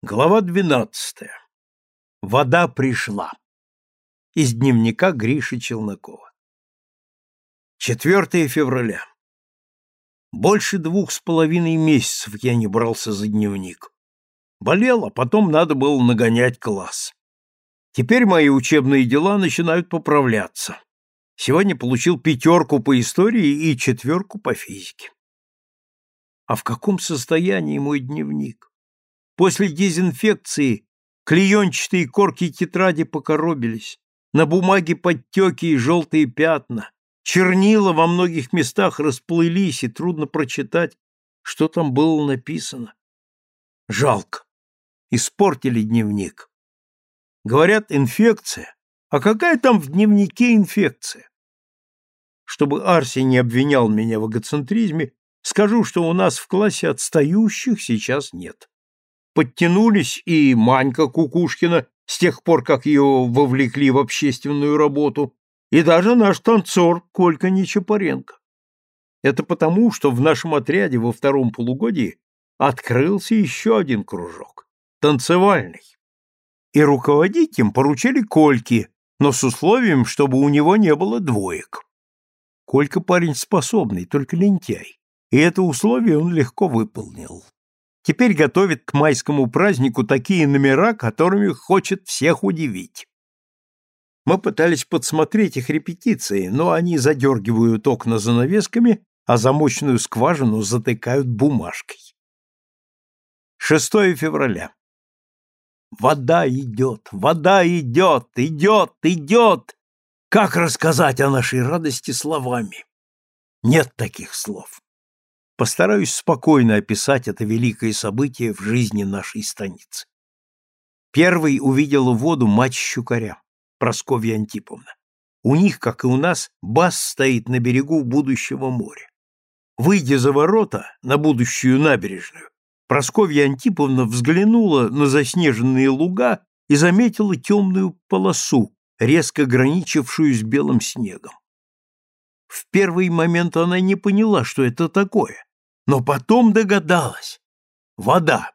Глава двенадцатая. Вода пришла. Из дневника Гриши Челнокова. 4 февраля. Больше двух с половиной месяцев я не брался за дневник. Болел, а потом надо было нагонять класс. Теперь мои учебные дела начинают поправляться. Сегодня получил пятерку по истории и четверку по физике. А в каком состоянии мой дневник? После дезинфекции клеенчатые корки тетради покоробились, на бумаге подтеки и желтые пятна, чернила во многих местах расплылись, и трудно прочитать, что там было написано. Жалко. Испортили дневник. Говорят, инфекция. А какая там в дневнике инфекция? Чтобы Арсий не обвинял меня в эгоцентризме, скажу, что у нас в классе отстающих сейчас нет подтянулись и Манька Кукушкина с тех пор, как ее вовлекли в общественную работу, и даже наш танцор Колька Нечапаренко. Это потому, что в нашем отряде во втором полугодии открылся еще один кружок — танцевальный. И руководить им поручили Кольке, но с условием, чтобы у него не было двоек. Колька парень способный, только лентяй, и это условие он легко выполнил. Теперь готовит к майскому празднику такие номера, которыми хочет всех удивить. Мы пытались подсмотреть их репетиции, но они задергивают окна занавесками, а замочную скважину затыкают бумажкой. 6 февраля. Вода идет, вода идет, идет, идет. Как рассказать о нашей радости словами? Нет таких слов. Постараюсь спокойно описать это великое событие в жизни нашей станицы. Первый увидела воду мать Щукаря, Просковья Антиповна. У них, как и у нас, бас стоит на берегу будущего моря. Выйдя за ворота на будущую набережную, Просковья Антиповна взглянула на заснеженные луга и заметила темную полосу, резко граничившую с белым снегом. В первый момент она не поняла, что это такое, но потом догадалась. Вода.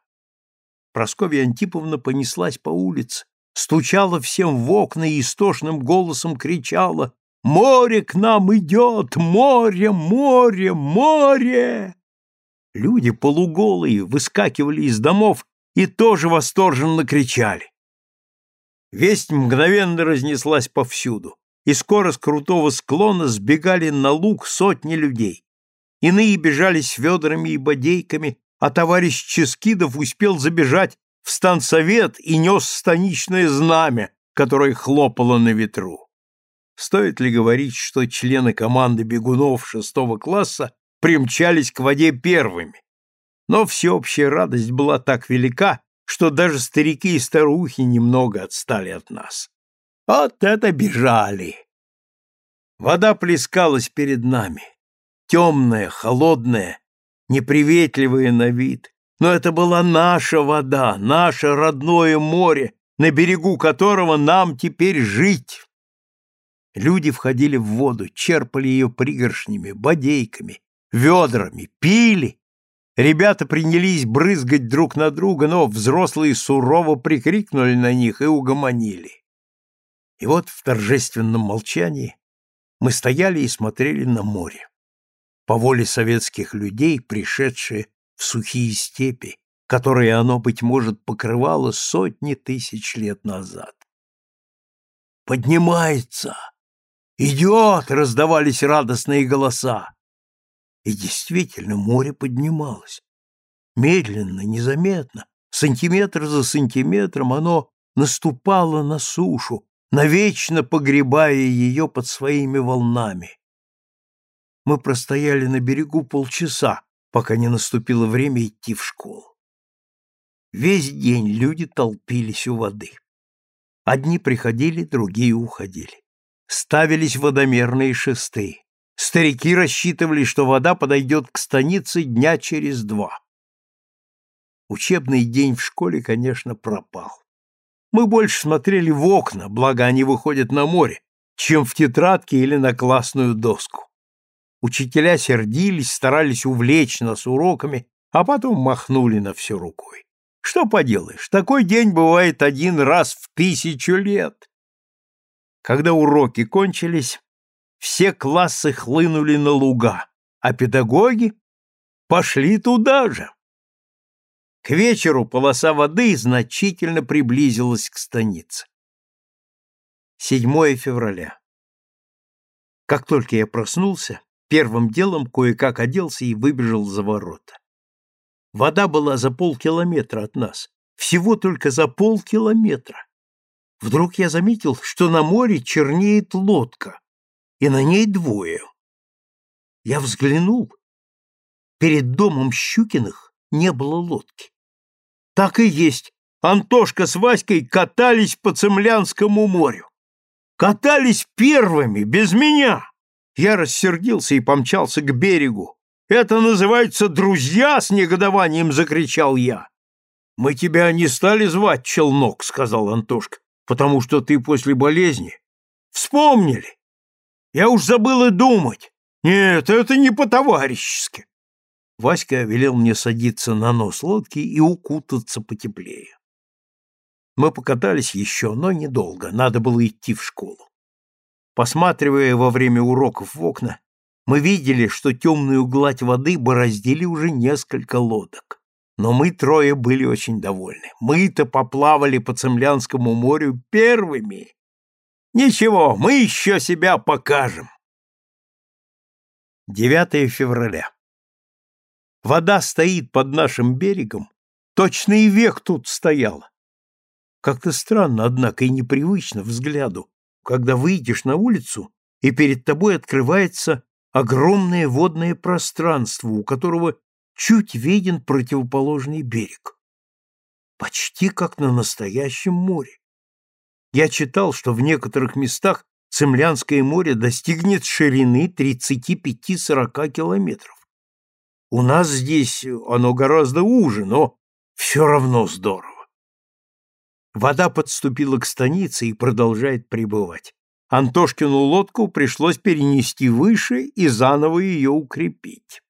Прасковья Антиповна понеслась по улице, стучала всем в окна и истошным голосом кричала «Море к нам идет! Море, море, море!» Люди полуголые выскакивали из домов и тоже восторженно кричали. Весть мгновенно разнеслась повсюду, и скоро с крутого склона сбегали на луг сотни людей. Иные бежали с ведрами и бодейками, а товарищ Ческидов успел забежать в станцовет и нес станичное знамя, которое хлопало на ветру. Стоит ли говорить, что члены команды бегунов шестого класса примчались к воде первыми? Но всеобщая радость была так велика, что даже старики и старухи немного отстали от нас. Вот это бежали! Вода плескалась перед нами темная, холодная, неприветливая на вид. Но это была наша вода, наше родное море, на берегу которого нам теперь жить. Люди входили в воду, черпали ее пригоршнями, бодейками, ведрами, пили. Ребята принялись брызгать друг на друга, но взрослые сурово прикрикнули на них и угомонили. И вот в торжественном молчании мы стояли и смотрели на море по воле советских людей, пришедшие в сухие степи, которые оно, быть может, покрывало сотни тысяч лет назад. «Поднимается! Идет!» — раздавались радостные голоса. И действительно, море поднималось. Медленно, незаметно, сантиметр за сантиметром оно наступало на сушу, навечно погребая ее под своими волнами мы простояли на берегу полчаса, пока не наступило время идти в школу. Весь день люди толпились у воды. Одни приходили, другие уходили. Ставились водомерные шесты. Старики рассчитывали, что вода подойдет к станице дня через два. Учебный день в школе, конечно, пропал. Мы больше смотрели в окна, благо они выходят на море, чем в тетрадки или на классную доску. Учителя сердились, старались увлечь нас уроками, а потом махнули на все рукой. Что поделаешь, такой день бывает один раз в тысячу лет. Когда уроки кончились, все классы хлынули на луга, а педагоги пошли туда же. К вечеру полоса воды значительно приблизилась к станице. 7 февраля. Как только я проснулся, первым делом кое-как оделся и выбежал за ворота. Вода была за полкилометра от нас, всего только за полкилометра. Вдруг я заметил, что на море чернеет лодка, и на ней двое. Я взглянул. Перед домом Щукиных не было лодки. Так и есть. Антошка с Васькой катались по Цемлянскому морю. Катались первыми, без меня. Я рассердился и помчался к берегу. «Это называется друзья!» — с негодованием закричал я. «Мы тебя не стали звать, челнок», — сказал Антошка, «потому что ты после болезни. Вспомнили. Я уж забыл и думать. Нет, это не по-товарищески». Васька велел мне садиться на нос лодки и укутаться потеплее. Мы покатались еще, но недолго, надо было идти в школу. Посматривая во время уроков в окна, мы видели, что темную гладь воды бороздили уже несколько лодок. Но мы трое были очень довольны. Мы-то поплавали по Цемлянскому морю первыми. Ничего, мы еще себя покажем. 9 февраля. Вода стоит под нашим берегом, точно и век тут стояла. Как-то странно, однако, и непривычно взгляду, когда выйдешь на улицу, и перед тобой открывается огромное водное пространство, у которого чуть виден противоположный берег. Почти как на настоящем море. Я читал, что в некоторых местах Цемлянское море достигнет ширины 35-40 километров. У нас здесь оно гораздо уже, но все равно здорово. Вода подступила к станице и продолжает пребывать. Антошкину лодку пришлось перенести выше и заново ее укрепить.